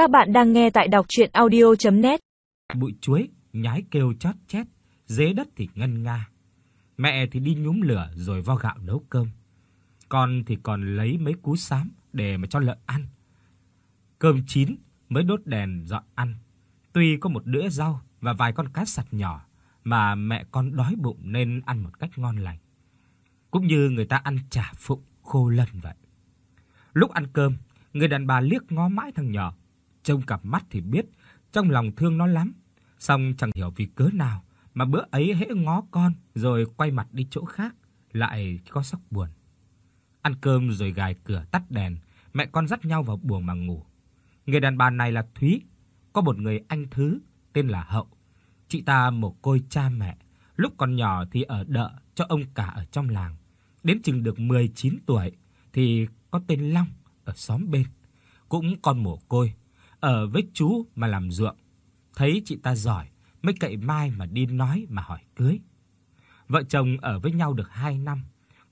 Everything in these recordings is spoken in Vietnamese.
Các bạn đang nghe tại đọc audio net Bụi chuối nhái kêu chót chét, dế đất thì ngân nga. Mẹ thì đi nhúm lửa rồi vo gạo nấu cơm. Con thì còn lấy mấy cú sám để mà cho lợn ăn. Cơm chín mới đốt đèn dọn ăn. Tuy có một đĩa rau và vài con cá sạch nhỏ mà mẹ con đói bụng nên ăn một cách ngon lành. Cũng như người ta ăn chả phụng khô lần vậy. Lúc ăn cơm, người đàn bà liếc ngó mãi thằng nhỏ, trông cặp mắt thì biết trong lòng thương nó lắm, song chẳng hiểu vì cớ nào mà bữa ấy hễ ngó con rồi quay mặt đi chỗ khác, lại có sắc buồn. Ăn cơm rồi gài cửa tắt đèn, mẹ con dắt nhau vào buồng mà ngủ. Người đàn bà này là Thúy, có một người anh thứ tên là Hậu. Chị ta mồ côi cha mẹ, lúc còn nhỏ thì ở đợ cho ông cả ở trong làng. Đến chừng được 19 tuổi thì có tên Long ở xóm bên, cũng con mồ côi, ở với chú mà làm ruộng. Thấy chị ta giỏi, mới cậy mai mà đi nói mà hỏi cưới. Vợ chồng ở với nhau được 2 năm,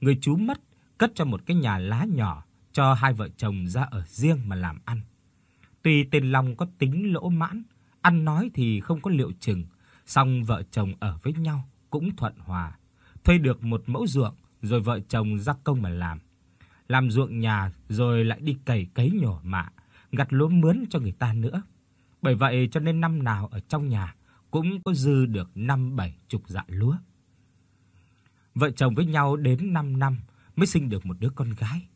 người chú mất, cất cho một cái nhà lá nhỏ cho hai vợ chồng ra ở riêng mà làm ăn. Tuy tên Long có tính lỗ mãn, ăn nói thì không có liệu chừng, song vợ chồng ở với nhau cũng thuận hòa. Thuê được một mẫu ruộng rồi vợ chồng ra công mà làm. Làm ruộng nhà rồi lại đi cày cấy nhỏ mạ, gặt lúa mướn cho người ta nữa. Bởi vậy cho nên năm nào ở trong nhà cũng có dư được năm bảy chục dạ lúa. Vợ chồng với nhau đến 5 năm mới sinh được một đứa con gái.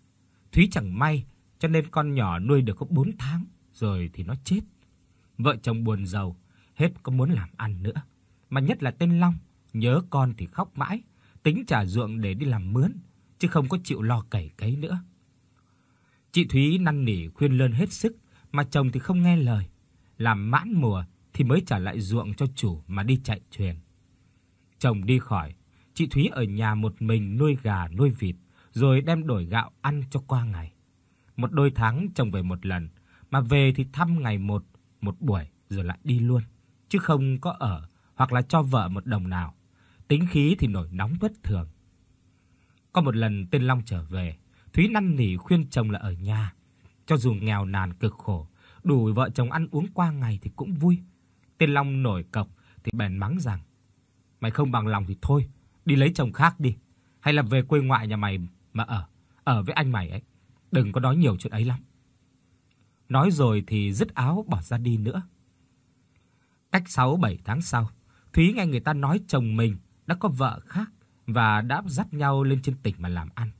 Thúy chẳng may cho nên con nhỏ nuôi được có 4 tháng rồi thì nó chết. Vợ chồng buồn rầu, hết có muốn làm ăn nữa, mà nhất là tên Long, nhớ con thì khóc mãi, tính trả ruộng để đi làm mướn, chứ không có chịu lo cày cấy nữa. Chị Thúy năn nỉ khuyên lơn hết sức, mà chồng thì không nghe lời, làm mãn mùa thì mới trả lại ruộng cho chủ mà đi chạy thuyền. Chồng đi khỏi, chị Thúy ở nhà một mình nuôi gà nuôi vịt, rồi đem đổi gạo ăn cho qua ngày. Một đôi tháng chồng về một lần, mà về thì thăm ngày một, một buổi rồi lại đi luôn, chứ không có ở hoặc là cho vợ một đồng nào. Tính khí thì nổi nóng bất thường. Có một lần tên Long trở về, Thúy năn nỉ khuyên chồng là ở nhà, cho dù nghèo nàn cực khổ, đủ vợ chồng ăn uống qua ngày thì cũng vui. Tên Long nổi cọc thì bèn mắng rằng: "Mày không bằng lòng thì thôi, đi lấy chồng khác đi, hay là về quê ngoại nhà mày mà ở, ở với anh mày ấy, đừng có nói nhiều chuyện ấy lắm." Nói rồi thì dứt áo bỏ ra đi nữa. Cách 6 7 tháng sau, Thúy nghe người ta nói chồng mình đã có vợ khác và đã dắt nhau lên trên tỉnh mà làm ăn.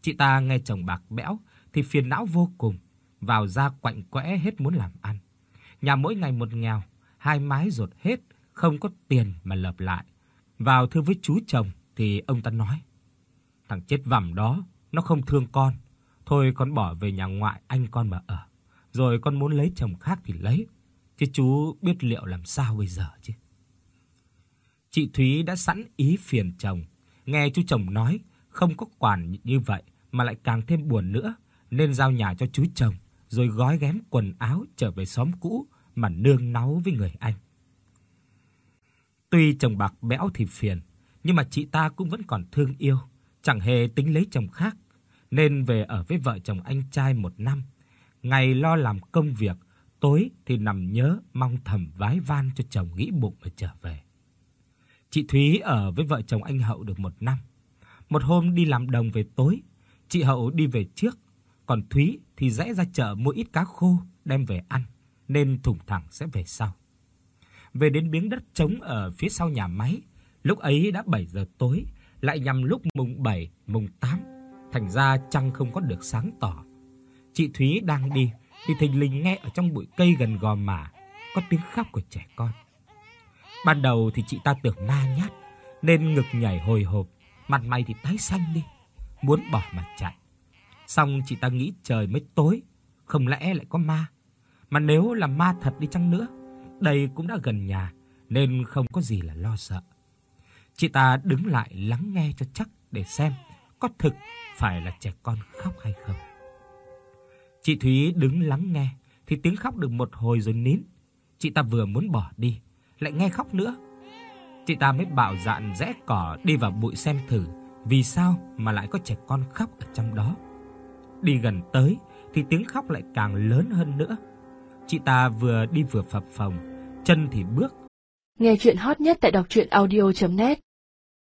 Chị ta nghe chồng bạc bẽo thì phiền não vô cùng, vào ra quạnh quẽ hết muốn làm ăn. Nhà mỗi ngày một nghèo, hai mái rột hết, không có tiền mà lợp lại. Vào thưa với chú chồng thì ông ta nói: "Thằng chết vằm đó, nó không thương con, thôi con bỏ về nhà ngoại anh con mà ở. Rồi con muốn lấy chồng khác thì lấy, chứ chú biết liệu làm sao bây giờ chứ." Chị Thúy đã sẵn ý phiền chồng, nghe chú chồng nói không có quản như vậy mà lại càng thêm buồn nữa, nên giao nhà cho chú chồng, rồi gói ghém quần áo trở về xóm cũ mà nương náu với người anh. Tuy chồng bạc bẽo thì phiền, nhưng mà chị ta cũng vẫn còn thương yêu, chẳng hề tính lấy chồng khác, nên về ở với vợ chồng anh trai một năm. Ngày lo làm công việc, tối thì nằm nhớ mong thầm vái van cho chồng nghĩ bụng mà trở về. Chị Thúy ở với vợ chồng anh Hậu được một năm. Một hôm đi làm đồng về tối, chị Hậu đi về trước, còn Thúy thì rẽ ra chợ mua ít cá khô đem về ăn, nên thủng thẳng sẽ về sau. Về đến miếng đất trống ở phía sau nhà máy, lúc ấy đã 7 giờ tối, lại nhằm lúc mùng 7, mùng 8, thành ra trăng không có được sáng tỏ. Chị Thúy đang đi thì thình lình nghe ở trong bụi cây gần gò mả có tiếng khóc của trẻ con. Ban đầu thì chị ta tưởng ma nhát nên ngực nhảy hồi hộp, mặt mày thì tái xanh đi, muốn bỏ mà chạy. Xong chị ta nghĩ trời mới tối, không lẽ lại có ma. Mà nếu là ma thật đi chăng nữa, đây cũng đã gần nhà nên không có gì là lo sợ. Chị ta đứng lại lắng nghe cho chắc để xem có thực phải là trẻ con khóc hay không. Chị Thúy đứng lắng nghe thì tiếng khóc được một hồi rồi nín. Chị ta vừa muốn bỏ đi lại nghe khóc nữa. Chị ta mới bạo dạn rẽ cỏ đi vào bụi xem thử vì sao mà lại có trẻ con khóc ở trong đó. Đi gần tới thì tiếng khóc lại càng lớn hơn nữa. Chị ta vừa đi vừa phập phồng, chân thì bước. Nghe chuyện hot nhất tại đọc audio net